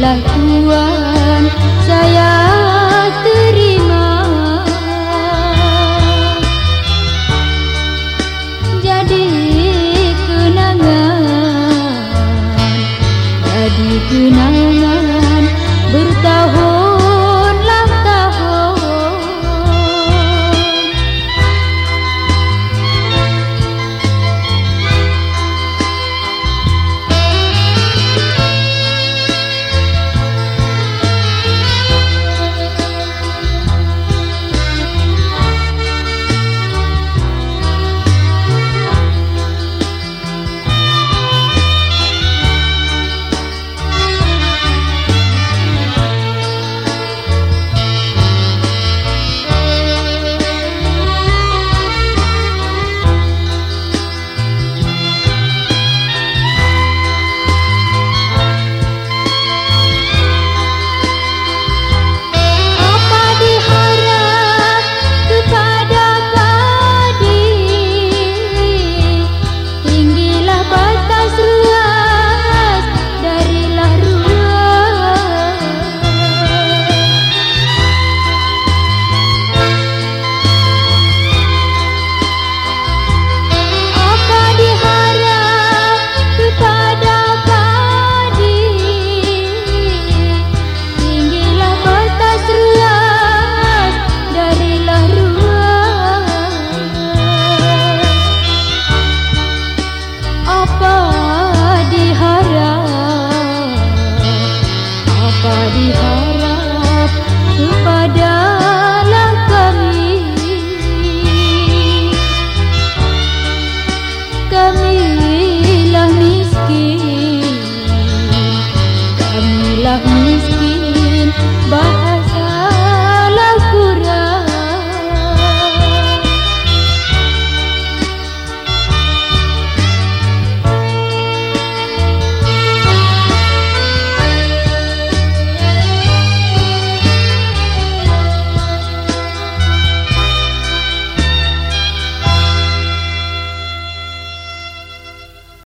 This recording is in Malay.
Inilah Tuhan saya terima. Jadi kenangan Jadi kenangan.